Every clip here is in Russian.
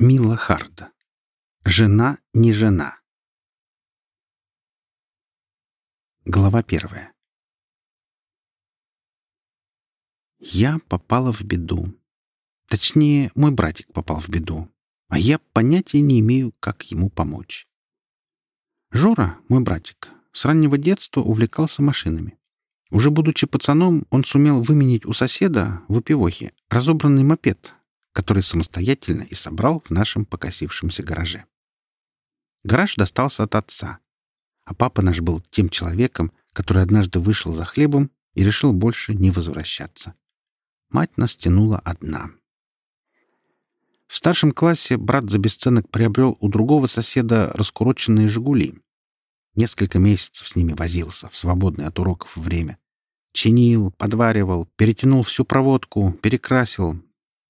Мила Харда. Жена не жена. Глава первая. Я попала в беду. Точнее, мой братик попал в беду, а я понятия не имею, как ему помочь. Жора, мой братик, с раннего детства увлекался машинами. Уже будучи пацаном, он сумел выменить у соседа в выпивохе разобранный мопед, который самостоятельно и собрал в нашем покосившемся гараже. Гараж достался от отца, а папа наш был тем человеком, который однажды вышел за хлебом и решил больше не возвращаться. Мать нас тянула одна. В старшем классе брат за бесценок приобрел у другого соседа раскуроченные «Жигули». Несколько месяцев с ними возился в свободное от уроков время. Чинил, подваривал, перетянул всю проводку, перекрасил,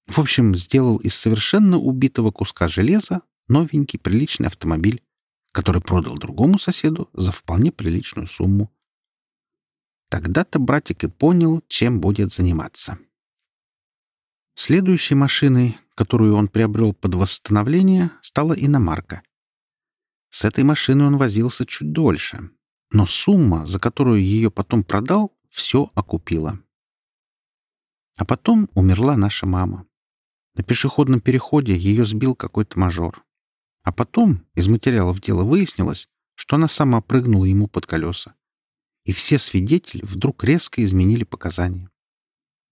в общем, сделал из совершенно убитого куска железа новенький приличный автомобиль, который продал другому соседу за вполне приличную сумму. Тогда-то братик и понял, чем будет заниматься. Следующей машиной, которую он приобрел под восстановление, стала иномарка. С этой машиной он возился чуть дольше, но сумма, за которую ее потом продал, все окупила. А потом умерла наша мама. На пешеходном переходе ее сбил какой-то мажор. А потом из материалов дела выяснилось, что она сама прыгнула ему под колеса. И все свидетели вдруг резко изменили показания.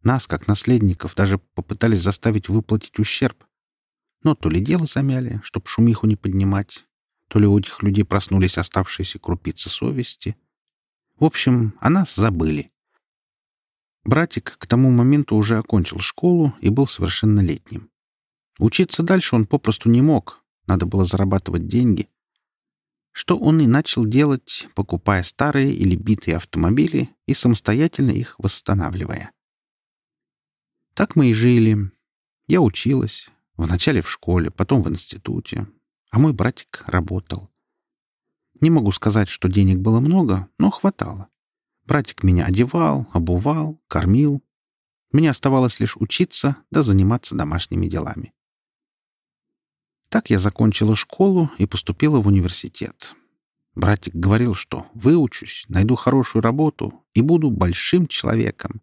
Нас, как наследников, даже попытались заставить выплатить ущерб. Но то ли дело замяли, чтоб шумиху не поднимать, то ли у этих людей проснулись оставшиеся крупицы совести. В общем, о нас забыли. Братик к тому моменту уже окончил школу и был совершеннолетним. Учиться дальше он попросту не мог, надо было зарабатывать деньги. Что он и начал делать, покупая старые или битые автомобили и самостоятельно их восстанавливая. Так мы и жили. Я училась, вначале в школе, потом в институте, а мой братик работал. Не могу сказать, что денег было много, но хватало. Братик меня одевал, обувал, кормил. Мне оставалось лишь учиться да заниматься домашними делами. Так я закончила школу и поступила в университет. Братик говорил, что выучусь, найду хорошую работу и буду большим человеком.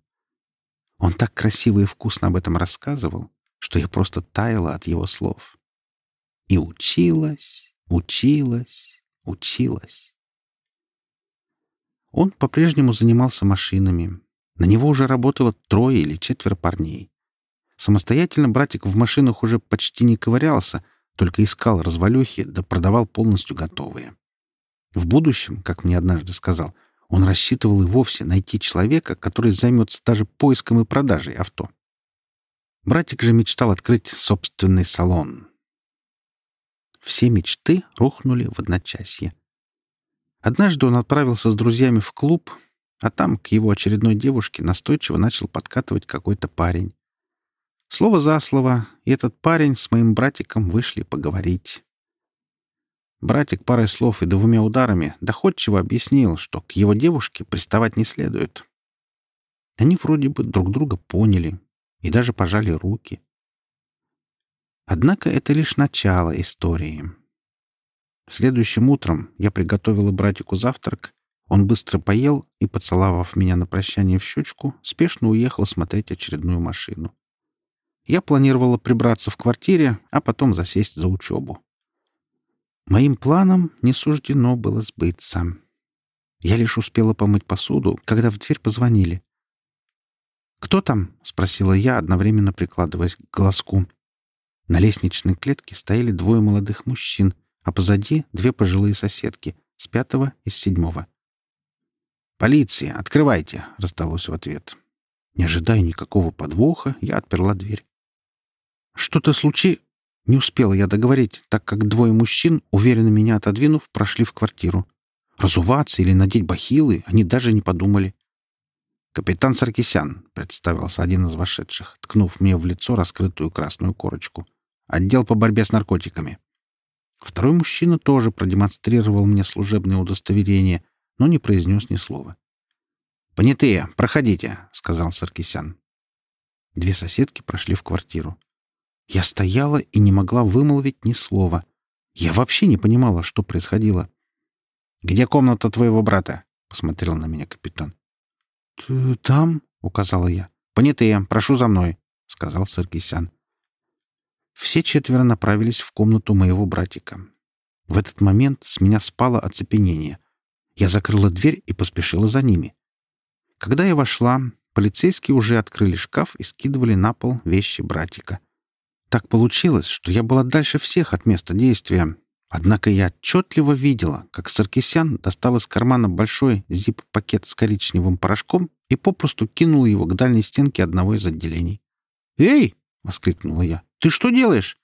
Он так красиво и вкусно об этом рассказывал, что я просто таяла от его слов. И училась, училась, училась. Он по-прежнему занимался машинами. На него уже работало трое или четверо парней. Самостоятельно братик в машинах уже почти не ковырялся, только искал развалюхи да продавал полностью готовые. В будущем, как мне однажды сказал, он рассчитывал и вовсе найти человека, который займется даже поиском и продажей авто. Братик же мечтал открыть собственный салон. Все мечты рухнули в одночасье. Однажды он отправился с друзьями в клуб, а там к его очередной девушке настойчиво начал подкатывать какой-то парень. Слово за слово, и этот парень с моим братиком вышли поговорить. Братик парой слов и двумя ударами доходчиво объяснил, что к его девушке приставать не следует. Они вроде бы друг друга поняли и даже пожали руки. Однако это лишь начало истории. Следующим утром я приготовила братику завтрак. Он быстро поел и, поцеловав меня на прощание в щечку, спешно уехал смотреть очередную машину. Я планировала прибраться в квартире, а потом засесть за учебу. Моим планам не суждено было сбыться. Я лишь успела помыть посуду, когда в дверь позвонили. «Кто там?» — спросила я, одновременно прикладываясь к глазку. На лестничной клетке стояли двое молодых мужчин — а позади две пожилые соседки с пятого и с седьмого. «Полиция, открывайте!» — раздалось в ответ. Не ожидая никакого подвоха, я отперла дверь. «Что-то случи...» Не успела я договорить, так как двое мужчин, уверенно меня отодвинув, прошли в квартиру. Разуваться или надеть бахилы они даже не подумали. «Капитан Саркисян», — представился один из вошедших, ткнув мне в лицо раскрытую красную корочку. «Отдел по борьбе с наркотиками». Второй мужчина тоже продемонстрировал мне служебное удостоверение, но не произнес ни слова. «Понятые, проходите», — сказал Саркисян. Две соседки прошли в квартиру. Я стояла и не могла вымолвить ни слова. Я вообще не понимала, что происходило. «Где комната твоего брата?» — посмотрел на меня капитан. «Там?» — указала я. «Понятые, прошу за мной», — сказал Саркисян. Все четверо направились в комнату моего братика. В этот момент с меня спало оцепенение. Я закрыла дверь и поспешила за ними. Когда я вошла, полицейские уже открыли шкаф и скидывали на пол вещи братика. Так получилось, что я была дальше всех от места действия. Однако я отчетливо видела, как Саркисян достал из кармана большой зип-пакет с коричневым порошком и попросту кинул его к дальней стенке одного из отделений. «Эй!» — воскликнула я. «Ты что делаешь?»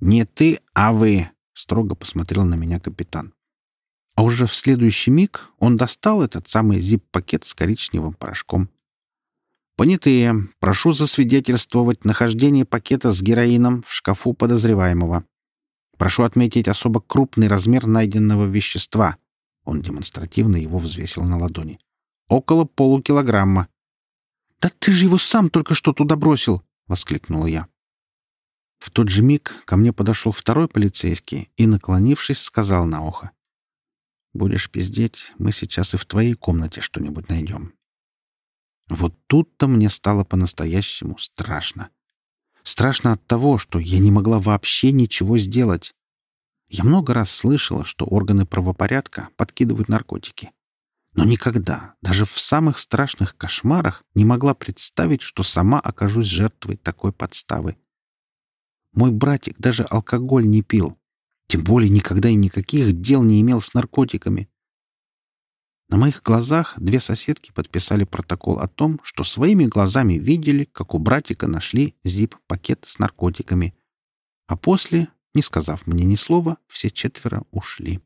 «Не ты, а вы!» — строго посмотрел на меня капитан. А уже в следующий миг он достал этот самый зип-пакет с коричневым порошком. «Понятые, прошу засвидетельствовать нахождение пакета с героином в шкафу подозреваемого. Прошу отметить особо крупный размер найденного вещества». Он демонстративно его взвесил на ладони. «Около полукилограмма». «Да ты же его сам только что туда бросил!» — воскликнула я. В тот же миг ко мне подошел второй полицейский и, наклонившись, сказал на ухо. «Будешь пиздеть, мы сейчас и в твоей комнате что-нибудь найдем». Вот тут-то мне стало по-настоящему страшно. Страшно от того, что я не могла вообще ничего сделать. Я много раз слышала, что органы правопорядка подкидывают наркотики. Но никогда, даже в самых страшных кошмарах, не могла представить, что сама окажусь жертвой такой подставы. Мой братик даже алкоголь не пил. Тем более никогда и никаких дел не имел с наркотиками. На моих глазах две соседки подписали протокол о том, что своими глазами видели, как у братика нашли зип-пакет с наркотиками. А после, не сказав мне ни слова, все четверо ушли.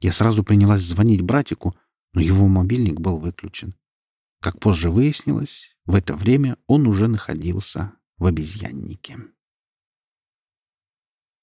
Я сразу принялась звонить братику, но его мобильник был выключен. Как позже выяснилось, в это время он уже находился в обезьяннике.